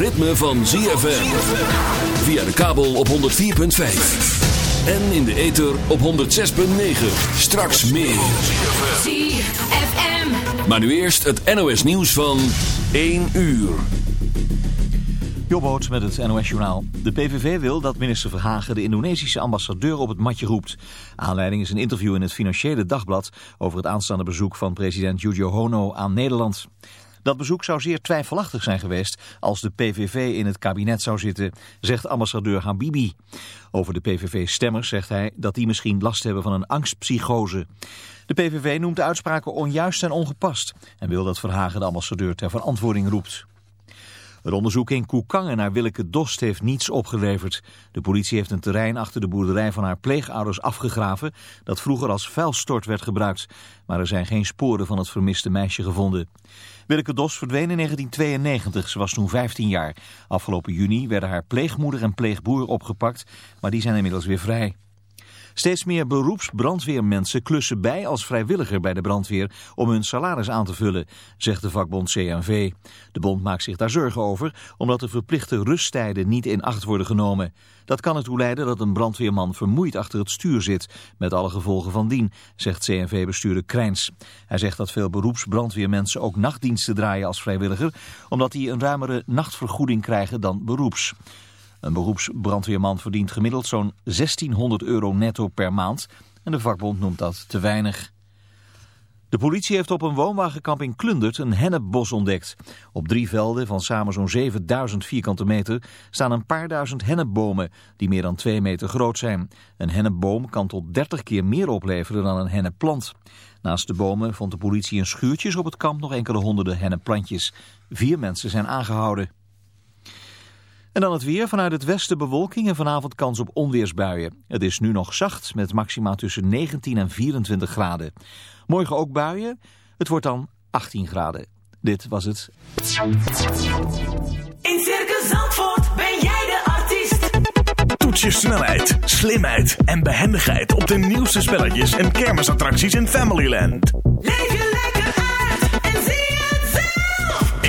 Ritme van ZFM. Via de kabel op 104.5. En in de ether op 106.9. Straks meer. ZFM. Maar nu eerst het NOS nieuws van 1 uur. Jobboot met het NOS-journaal. De PVV wil dat minister Verhagen de Indonesische ambassadeur op het matje roept. Aanleiding is een interview in het Financiële Dagblad... over het aanstaande bezoek van president Hono aan Nederland. Dat bezoek zou zeer twijfelachtig zijn geweest als de PVV in het kabinet zou zitten, zegt ambassadeur Habibi. Over de PVV-stemmers zegt hij dat die misschien last hebben van een angstpsychose. De PVV noemt de uitspraken onjuist en ongepast en wil dat Verhagen de ambassadeur ter verantwoording roept. Het onderzoek in Koekangen naar Willeke Dost heeft niets opgeleverd. De politie heeft een terrein achter de boerderij van haar pleegouders afgegraven... dat vroeger als vuilstort werd gebruikt. Maar er zijn geen sporen van het vermiste meisje gevonden. Willeke Dost verdween in 1992. Ze was toen 15 jaar. Afgelopen juni werden haar pleegmoeder en pleegboer opgepakt... maar die zijn inmiddels weer vrij. Steeds meer beroepsbrandweermensen klussen bij als vrijwilliger bij de brandweer om hun salaris aan te vullen, zegt de vakbond CNV. De bond maakt zich daar zorgen over, omdat de verplichte rusttijden niet in acht worden genomen. Dat kan ertoe leiden dat een brandweerman vermoeid achter het stuur zit, met alle gevolgen van dien, zegt CNV-bestuurder Krijns. Hij zegt dat veel beroepsbrandweermensen ook nachtdiensten draaien als vrijwilliger, omdat die een ruimere nachtvergoeding krijgen dan beroeps. Een beroepsbrandweerman verdient gemiddeld zo'n 1600 euro netto per maand en de vakbond noemt dat te weinig. De politie heeft op een woonwagenkamp in Klundert een hennepbos ontdekt. Op drie velden van samen zo'n 7000 vierkante meter staan een paar duizend hennepbomen die meer dan 2 meter groot zijn. Een hennepboom kan tot 30 keer meer opleveren dan een hennepplant. Naast de bomen vond de politie in schuurtjes op het kamp nog enkele honderden hennepplantjes. Vier mensen zijn aangehouden. En dan het weer. Vanuit het westen bewolking en vanavond kans op onweersbuien. Het is nu nog zacht met maxima tussen 19 en 24 graden. Morgen ook buien. Het wordt dan 18 graden. Dit was het. In Circus Zandvoort ben jij de artiest. Toets je snelheid, slimheid en behendigheid op de nieuwste spelletjes en kermisattracties in Familyland. Leef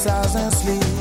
sighs and sleep.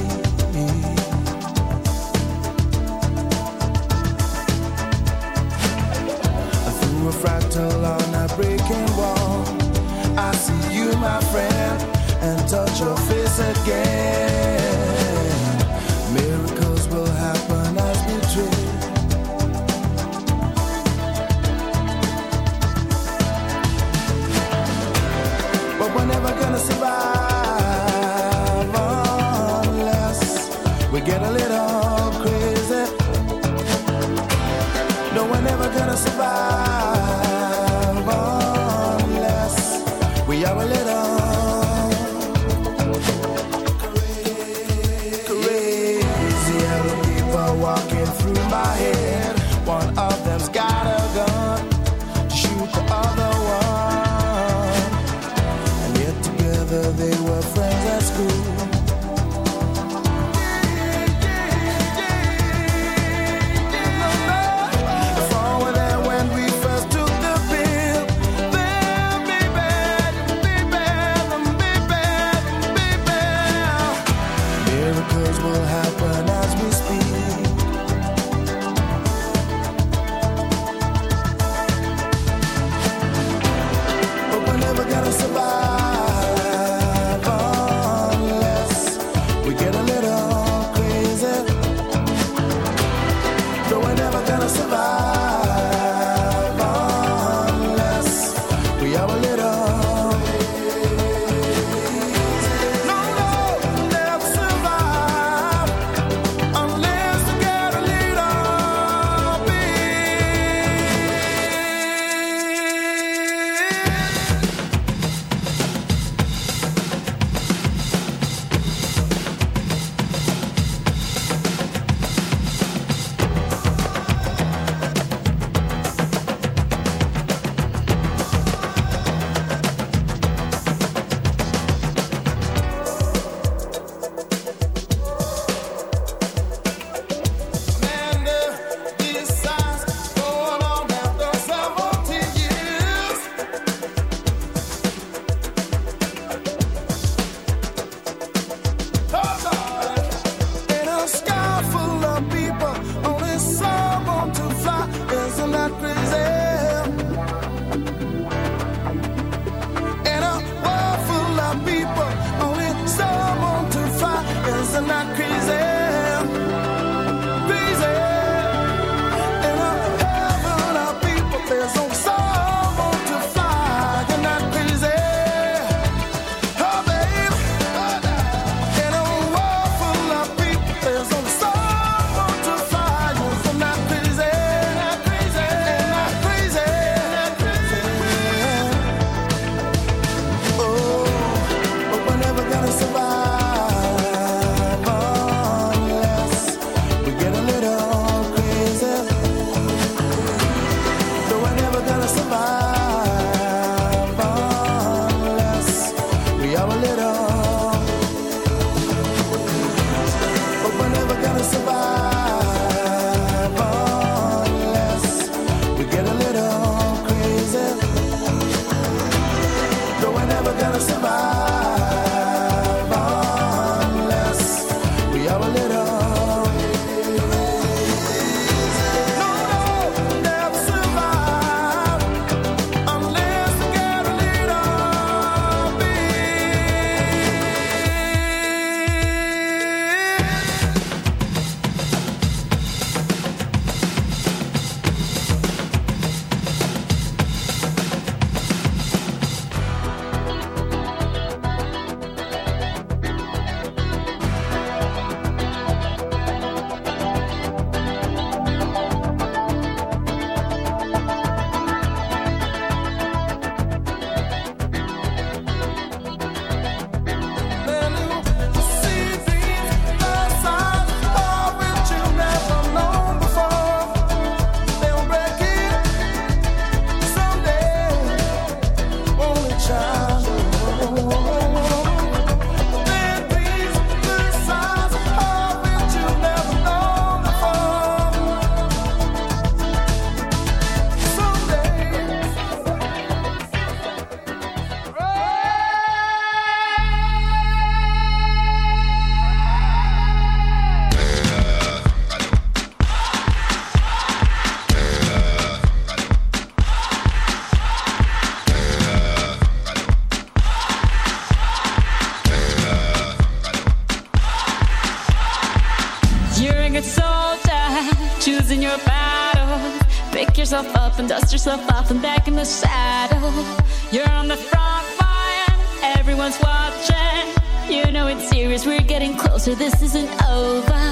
favorite soldier, choosing your battle. Pick yourself up and dust yourself off and back in the saddle. You're on the front line, everyone's watching. You know it's serious, we're getting closer, this isn't over.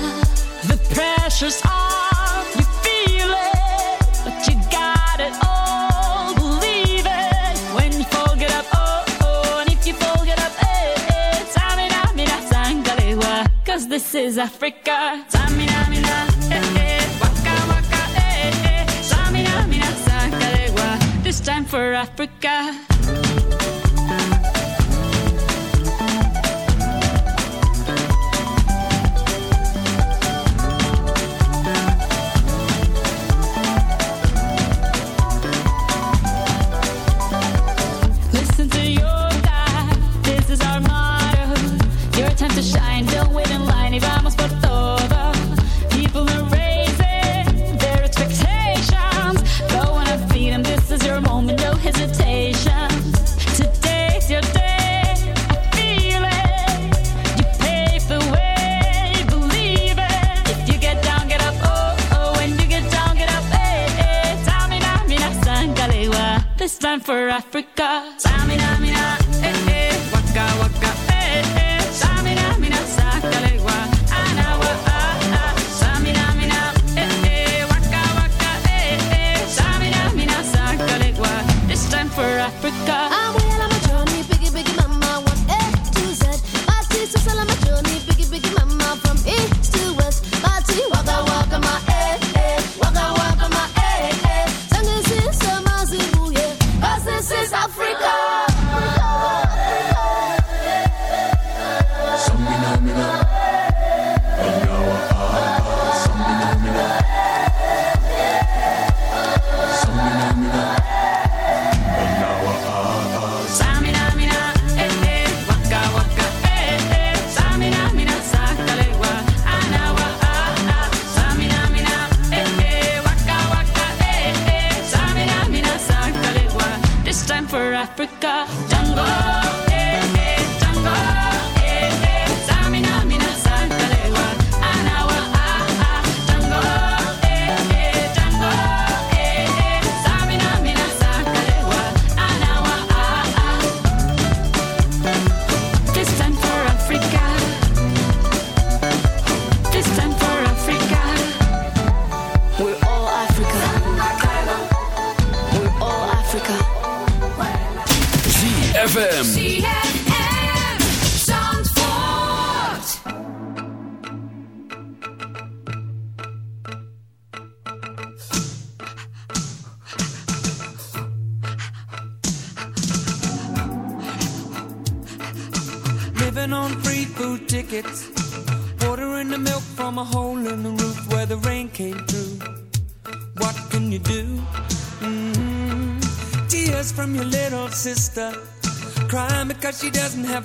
The pressure's on, you feel it, but you got it all. Believe it when you up, oh oh, and if you up, eh eh. Cause this is Africa. Time for Africa. Africa. Africa.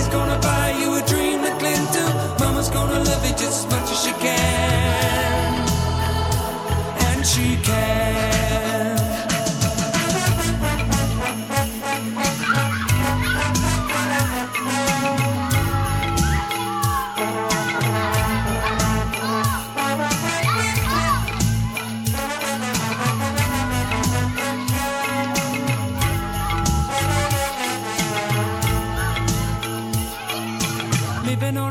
Daddy's gonna buy you a dream to cling to. Mama's gonna love you just as much as she can. And she can.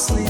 sleep.